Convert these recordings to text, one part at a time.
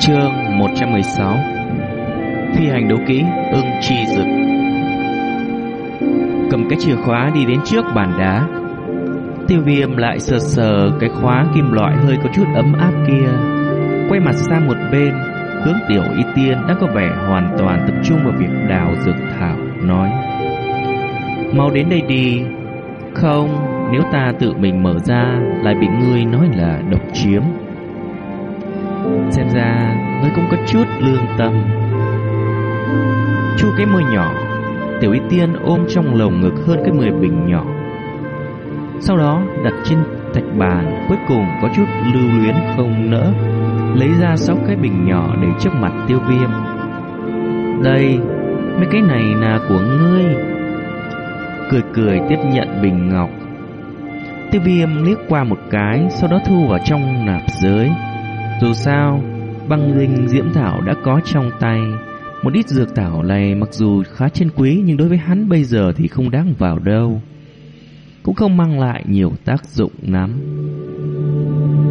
Chương 116 Phi hành đấu kỹ ưng chi dực. Cầm cái chìa khóa đi đến trước bàn đá. Tiêu viêm lại sờ sờ cái khóa kim loại hơi có chút ấm áp kia. Quay mặt sang một bên Hướng tiểu y tiên đã có vẻ hoàn toàn tập trung vào việc đào dược thảo Nói. Mau đến đây đi. Không, nếu ta tự mình mở ra Lại bị ngươi nói là độc chiếm. Xem ra ngươi cũng có chút lương tâm. Chu cái môi nhỏ, Tiểu y tiên ôm trong lồng ngực hơn cái mười bình nhỏ. Sau đó đặt trên thạch bàn, Cuối cùng có chút lưu luyến không nỡ, Lấy ra sáu cái bình nhỏ để trước mặt tiêu viêm. Đây, Mấy cái này là của ngươi. Cười cười tiếp nhận bình ngọc. Tiêu viêm liếc qua một cái, Sau đó thu vào trong nạp giới. Dù sao, Băng linh diễm thảo đã có trong tay. Một ít dược thảo này mặc dù khá chân quý, Nhưng đối với hắn bây giờ thì không đáng vào đâu. Cũng không mang lại nhiều tác dụng lắm.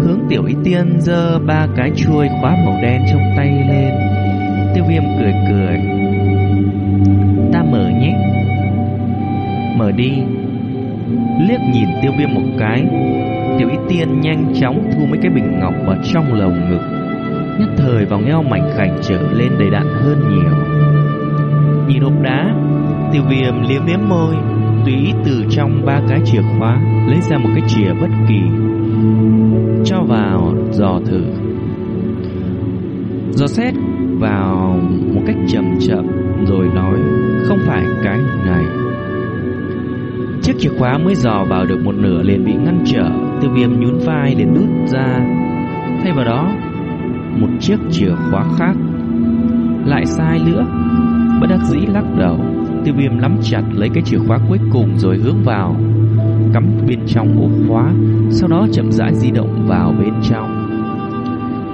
Hướng tiểu y tiên giơ ba cái chuôi khóa màu đen trong tay lên. Tiêu viêm cười cười. Ta mở nhé. Mở đi. Liếc nhìn tiêu viêm một cái. Tiểu y tiên nhanh chóng thu mấy cái bình ngọc vào trong lồng ngực. Nhất thời vòng eo mảnh khảnh trở lên đầy đặn hơn nhiều. Nhìn hộp đá, Tiêu viêm liếm liếm môi, Tùy ý từ trong ba cái chìa khóa Lấy ra một cái chìa bất kỳ, Cho vào dò thử. Dò xét vào một cách chậm chậm Rồi nói, Không phải cái này. Chiếc chìa khóa mới dò vào được một nửa liền bị ngăn trở. Tiêu viêm nhún vai để đút ra. Thay vào đó, Một chiếc chìa khóa khác. Lại sai nữa. Bất đắc dĩ lắc đầu, Tiêu viêm nắm chặt lấy cái chìa khóa cuối cùng Rồi hướng vào. Cắm bên trong ổ khóa, Sau đó chậm rãi di động vào bên trong.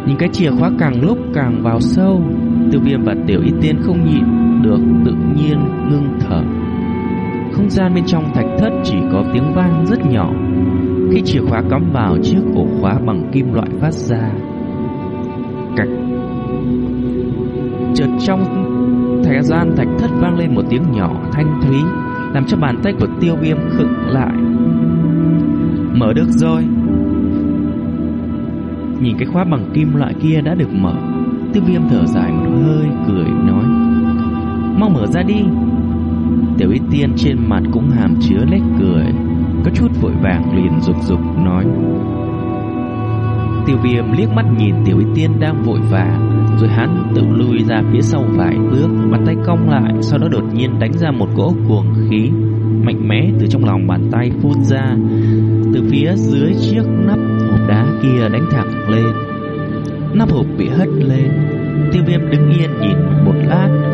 Nhìn cái chìa khóa càng lúc càng vào sâu, Tiêu viêm và tiểu y tiên không nhịn được Tự nhiên ngưng thở. Không gian bên trong thạch thất chỉ có tiếng vang rất nhỏ. Khi chìa khóa cắm vào, chiếc ổ khóa bằng kim loại phát ra. Cạch. Chợt trong thời gian, thạch thất vang lên một tiếng nhỏ, thanh thúy, Làm cho bàn tay của tiêu viêm khựng lại. Mở được rồi. Nhìn cái khóa bằng kim loại kia đã được mở, Tiêu viêm thở dài một hơi, cười, nói, Mau mở ra đi. Tiểu y tiên trên mặt cũng hàm chứa nét cười. Có chút vội vàng liền rục rục nói. Tiêu viêm liếc mắt nhìn tiểu y tiên đang vội vàng, Rồi hắn tự lui ra phía sau vài bước, Bàn tay cong lại, Sau đó đột nhiên đánh ra một cỗ cuồng khí, Mạnh mẽ từ trong lòng bàn tay phun ra. Từ phía dưới chiếc nắp hộp đá kia đánh thẳng lên. Nắp hộp bị hất lên. Tiêu viêm đứng yên nhìn một lát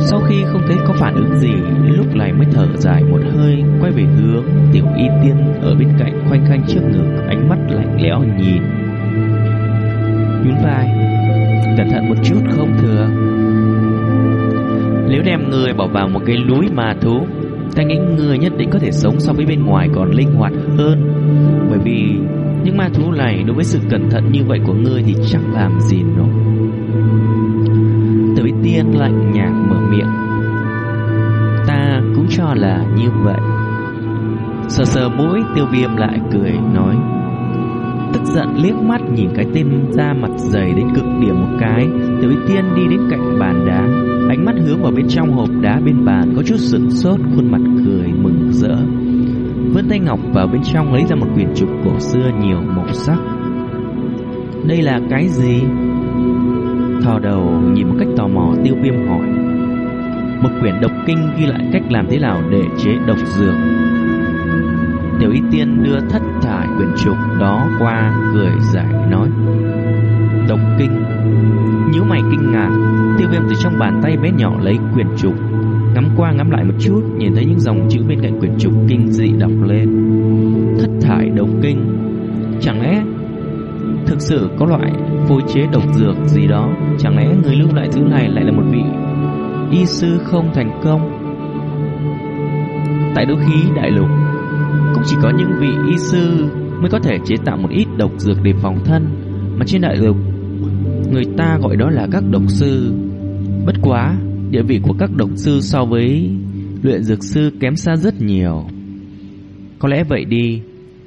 sau khi không thấy có phản ứng gì, Lúc này mới thở dài một hơi, Quay về hướng tiểu y tiên Ở bên cạnh khoanh khanh trước ngực, Ánh mắt lạnh lẽo nhìn. Nhún vai. Cẩn thận một chút không thừa Nếu đem người bỏ vào một cái núi mà thú Ta nghĩ người nhất định có thể sống so với bên ngoài còn linh hoạt hơn. Bởi vì những ma thú này đối với sự cẩn thận như vậy của ngươi thì chẳng làm gì nổi niên tiên lạnh nhạt mở miệng. Ta cũng cho là như vậy. Sờ sờ mũi tiêu viêm lại cười, nói, Tức giận liếc mắt nhìn cái tên da mặt dày đến cực điểm một cái, Tiểu tiên đi đến cạnh bàn đá, Ánh mắt hướng vào bên trong hộp đá bên bàn Có chút sửng sốt, khuôn mặt cười mừng rỡ. Vươn tay ngọc vào bên trong lấy ra một quyển trục cổ xưa nhiều màu sắc. Đây là cái gì? Thò đầu nhìn một cách tò mò tiêu viêm hỏi. Một quyển độc kinh ghi lại cách làm thế nào để chế độc dược? Tiểu y tiên đưa thất thải quyển trục đó qua, cười giải nói. Độc kinh? Nhíu mày kinh ngạc, Tiêu viêm từ trong bàn tay bé nhỏ lấy quyển trục, Ngắm qua ngắm lại một chút, Nhìn thấy những dòng chữ bên cạnh quyển trục kinh dị đọc lên. Thất thải độc kinh? Chẳng lẽ Thực sự có loại phối chế độc dược gì đó Chẳng lẽ người lưu lại thứ này lại là một vị Y sư không thành công Tại đô khí đại lục Cũng chỉ có những vị y sư Mới có thể chế tạo một ít độc dược để phòng thân mà trên đại lục người ta gọi đó là các độc sư. Bất quá, địa vị của các độc sư so với luyện dược sư kém xa rất nhiều. Có lẽ vậy đi,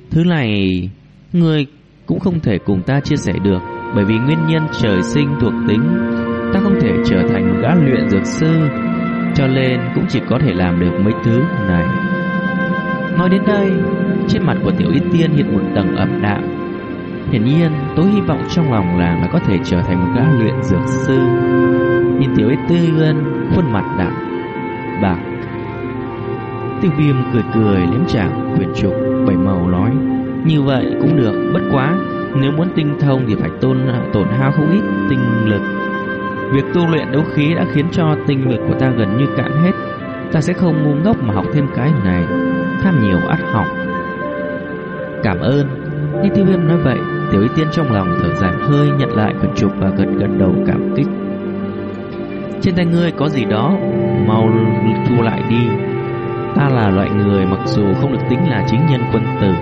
thứ này người cũng không thể cùng ta chia sẻ được, bởi vì nguyên nhân trời sinh thuộc tính, ta không thể trở thành một gã luyện dược sư, cho nên cũng chỉ có thể làm được mấy thứ này. Nói đến đây, trên mặt của Tiểu Y Tiên hiện một tầng ẩm đạm. Hiển nhiên, tối hy vọng trong lòng là là có thể trở thành một gã luyện dược sư. Nhìn Tiểu Y Tiên khuôn mặt đạm bạc. Tiêu Viêm cười cười liếm chạm quyền trục bảy màu nói: "Như vậy cũng được, bất quá nếu muốn tinh thông thì phải tôn tổn hao không ít tinh lực. Việc tu luyện đấu khí đã khiến cho tinh lực của ta gần như cạn hết. Ta sẽ không ngu ngốc mà học thêm cái này, tham nhiều ắt học." Cảm ơn. Nghe Tiêu Viêm nói vậy, Tiểu Y Tiên trong lòng thở dài hơi nhận lại phần trục và gật gật đầu cảm kích. Trên tay ngươi có gì đó, mau thu lại đi. Ta là loại người mặc dù không được tính là chính nhân quân tử,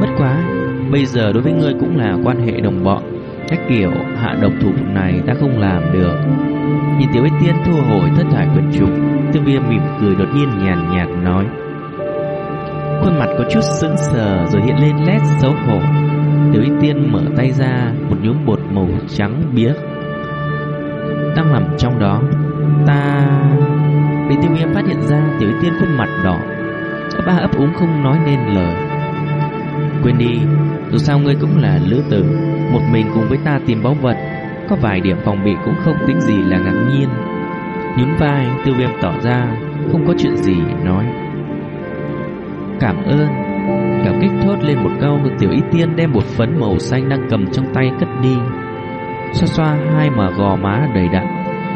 bất quá, bây giờ đối với ngươi cũng là quan hệ đồng bọn. Cách kiểu hạ độc thủ này ta không làm được. Nhìn Tiểu Y Tiên thu hồi thất thải quyển trục, Tiêu Viêm mỉm cười đột nhiên nhàn nhạt nói: Khuôn mặt có chút sững sờ rồi hiện lên nét xấu hổ. Tiểu Y Tiên mở tay ra, một nhúm bột màu trắng biếc đang nằm trong đó. Ta bị Tiêu Viêm phát hiện ra, Tiểu Y Tiên khuôn mặt đỏ, ba ấp úng không nói nên lời. Quên đi, dù sao ngươi cũng là lữ tử, một mình cùng với ta tìm báu vật, có vài điểm phòng bị cũng không tính gì là ngạc nhiên. Nhún vai, Tiêu Viêm tỏ ra không có chuyện gì nói. Cảm ơn Cảm kích thốt lên một câu Tiểu y tiên đem một phấn màu xanh đang cầm trong tay cất đi Xoa xoa hai mà gò má đầy đặn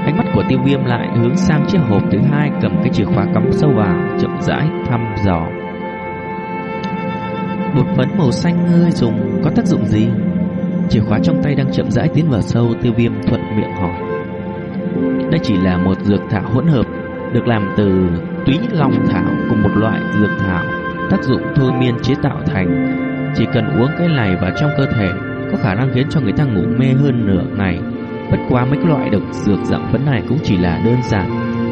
Ánh mắt của tiêu viêm lại hướng sang chiếc hộp thứ hai Cầm cái chìa khóa cắm sâu vào Chậm rãi thăm dò Bột phấn màu xanh ngươi dùng có tác dụng gì? Chìa khóa trong tay đang chậm rãi tiến vào sâu Tiêu viêm thuận miệng hỏi Đây chỉ là một dược thảo hỗn hợp Được làm từ túy long thảo cùng một loại dược thảo tác dụng thôi miên chế tạo thành. Chỉ cần uống cái này vào trong cơ thể, có khả năng khiến cho người ta ngủ mê hơn nửa ngày. Bất quá mấy loại độc dược dạng phấn này cũng chỉ là đơn giản,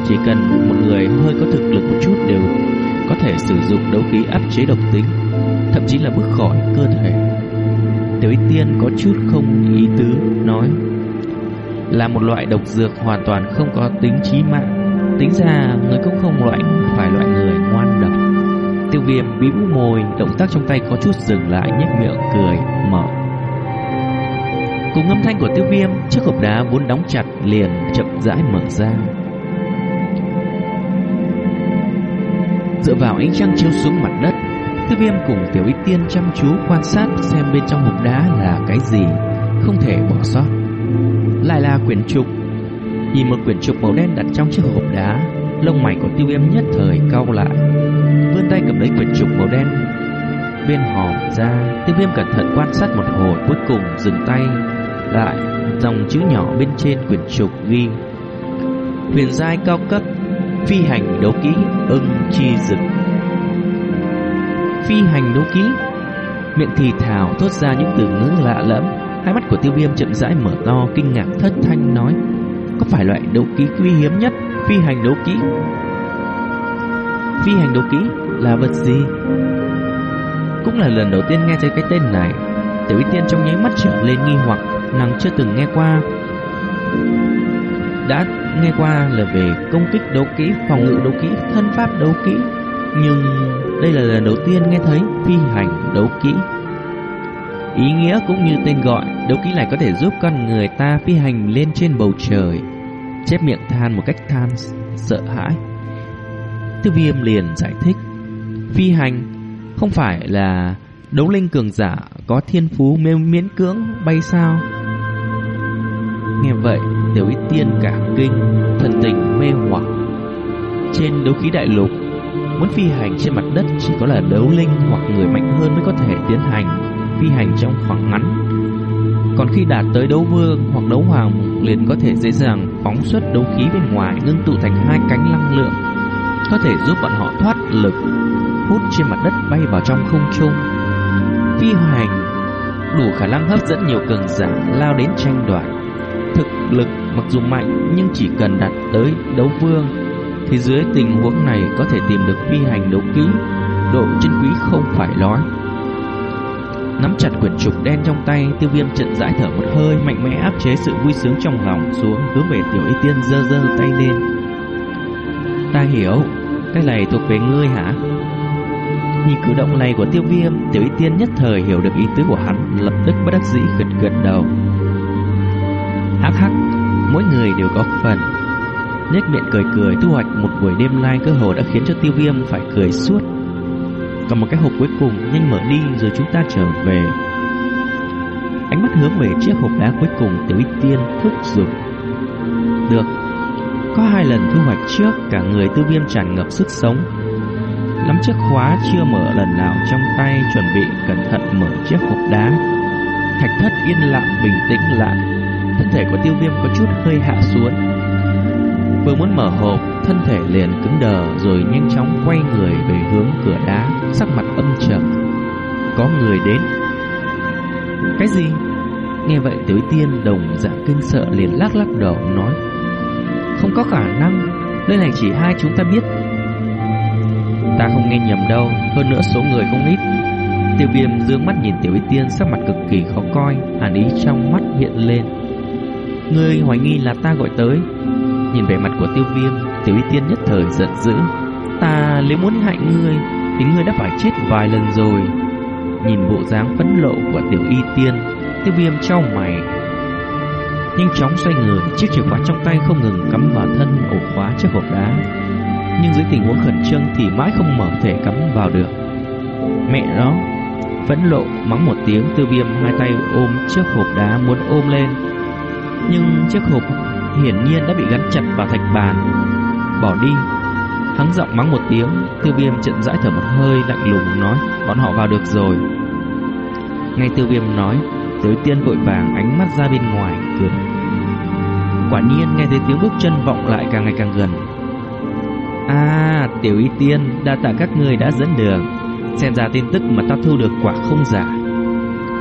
chỉ cần một người hơi có thực lực một chút đều có thể sử dụng đấu khí áp chế độc tính, thậm chí là bước khỏi cơ thể. Tiểu Y Tiên có chút không ý tứ nói là một loại độc dược hoàn toàn không có tính chí mạng. Tính ra người cũng không loại phải loại người ngoan độc. Tiêu viêm bĩu môi Động tác trong tay có chút dừng lại nhếch miệng cười mở Cùng âm thanh của tiêu viêm Chiếc hộp đá vốn đóng chặt liền chậm rãi mở ra Dựa vào ánh trăng chiếu xuống mặt đất. Tiêu viêm cùng tiểu y tiên chăm chú quan sát Xem bên trong hộp đá là cái gì, Không thể bỏ sót. Lại là quyển trục. Nhìn một quyển trục màu đen đặt trong chiếc hộp đá, Lông mày của tiêu viêm nhất thời cau lại, vươn tay cầm lấy quyển trục màu đen. Bên hòm ra, tiêu viêm cẩn thận quan sát một hồi, cuối cùng dừng tay lại. Dòng chữ nhỏ bên trên quyển trục ghi huyền giai cao cấp phi hành đấu ký ưng chi dực phi hành đấu ký miệng thì thào thốt ra những từ ngữ lạ lẫm hai mắt của tiêu viêm chậm rãi mở to kinh ngạc thất thanh nói có phải loại đấu ký quý hiếm nhất phi hành đấu ký phi hành đấu ký là vật gì? Cũng là lần đầu tiên nghe thấy cái tên này. Tiểu Y Tiên trong nháy mắt trở lên nghi hoặc, nàng chưa từng nghe qua. Đã nghe qua là về công kích đấu kỹ, phòng ngự đấu kỹ, thân pháp đấu kỹ, nhưng đây là lần đầu tiên nghe thấy phi hành đấu kỹ. Ý nghĩa cũng như tên gọi, đấu kỹ này có thể giúp con người ta phi hành lên trên bầu trời. Chép miệng than một cách than sợ hãi. Tiêu viêm liền giải thích Phi hành không phải là đấu linh cường giả có thiên phú miễn cưỡng bay sao. Nghe vậy, tiểu ít tiên cả kinh, thần tình mê hoặc. Trên đấu khí đại lục, muốn phi hành trên mặt đất chỉ có là đấu linh hoặc người mạnh hơn mới có thể tiến hành phi hành trong khoảng ngắn. Còn khi đạt tới đấu vương hoặc đấu hoàng liền có thể dễ dàng phóng xuất đấu khí bên ngoài ngưng tụ thành hai cánh năng lượng, có thể giúp bọn họ thoát lực hút trên mặt đất bay vào trong không trung. Phi hành đủ khả năng hấp dẫn nhiều cường giả lao đến tranh đoạt. Thực lực mặc dù mạnh nhưng chỉ cần đạt tới đấu vương thì dưới tình huống này có thể tìm được phi hành đấu kỹ, độ chân quý không phải nói. Nắm chặt quyển trục đen trong tay, tiêu viêm trận rãi thở một hơi, mạnh mẽ áp chế sự vui sướng trong lòng xuống, hướng về tiểu y tiên giơ giơ tay lên. Ta hiểu, cái này thuộc về ngươi hả? Nhìn cử động này của tiêu viêm, tiểu y tiên nhất thời hiểu được ý tứ của hắn, lập tức bất đắc dĩ gật gật đầu. Hắc hắc, mỗi người đều có phần. Nhếch miệng cười cười thu hoạch một buổi đêm lai cơ hồ đã khiến cho tiêu viêm phải cười suốt. Còn một cái hộp cuối cùng nhanh mở đi rồi chúng ta trở về. Ánh mắt hướng về chiếc hộp đá cuối cùng tiểu ích tiên thúc giục. Được, có hai lần thu hoạch trước cả người tiêu viêm tràn ngập sức sống Nắm chiếc khóa chưa mở lần nào trong tay Chuẩn bị cẩn thận mở chiếc hộp đá Thạch thất yên lặng bình tĩnh lại Thân thể của tiêu viêm có chút hơi hạ xuống. Vừa muốn mở hộp, Thân thể liền cứng đờ Rồi nhanh chóng quay người về hướng cửa đá, Sắc mặt âm trầm. Có người đến. Cái gì? Nghe vậy tiểu tiên đồng dạng kinh sợ liền lắc lắc đầu, nói, Không có khả năng, Nơi này chỉ hai chúng ta biết. Ta không nghe nhầm đâu, Hơn nữa số người không ít. Tiêu viêm dương mắt nhìn tiểu y tiên, sắc mặt cực kỳ khó coi, Hàn ý trong mắt hiện lên. Ngươi hoài nghi là ta gọi tới. Nhìn vẻ mặt của tiêu viêm Tiểu y tiên nhất thời giận dữ. Ta nếu muốn hại ngươi Thì ngươi đã phải chết vài lần rồi. Nhìn bộ dáng phẫn lộ của tiểu y tiên Tiêu viêm trao mày. Nhanh chóng xoay người Chiếc chìa khóa trong tay không ngừng cắm vào thân ổ khóa chiếc hộp đá. Nhưng dưới tình huống khẩn trương thì mãi không mở thể cắm vào được. Mẹ nó, phẫn lộ mắng một tiếng tiêu viêm hai tay ôm chiếc hộp đá muốn ôm lên. Nhưng chiếc hộp hiển nhiên đã bị gắn chặt vào thạch bàn. Bỏ đi. Hắn giọng mắng một tiếng, tiêu viêm trận rãi thở một hơi lạnh lùng nói, bọn họ vào được rồi. Ngay tiêu viêm nói, tới tiên vội vàng ánh mắt ra bên ngoài, cửa Quả nhiên nghe thấy tiếng bước chân vọng lại càng ngày càng gần, À, tiểu y tiên, đa tạ các người đã dẫn đường. Xem ra tin tức mà ta thu được quả không giả.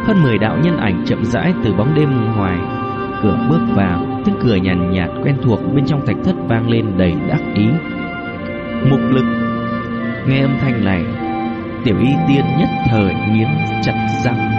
Hơn 10 đạo nhân ảnh chậm rãi từ bóng đêm ngoài cửa bước vào, tiếng cửa nhàn nhạt, nhạt quen thuộc bên trong thạch thất vang lên đầy đắc ý. Mục lực Nghe âm thanh này, tiểu y tiên nhất thời nghiến chặt răng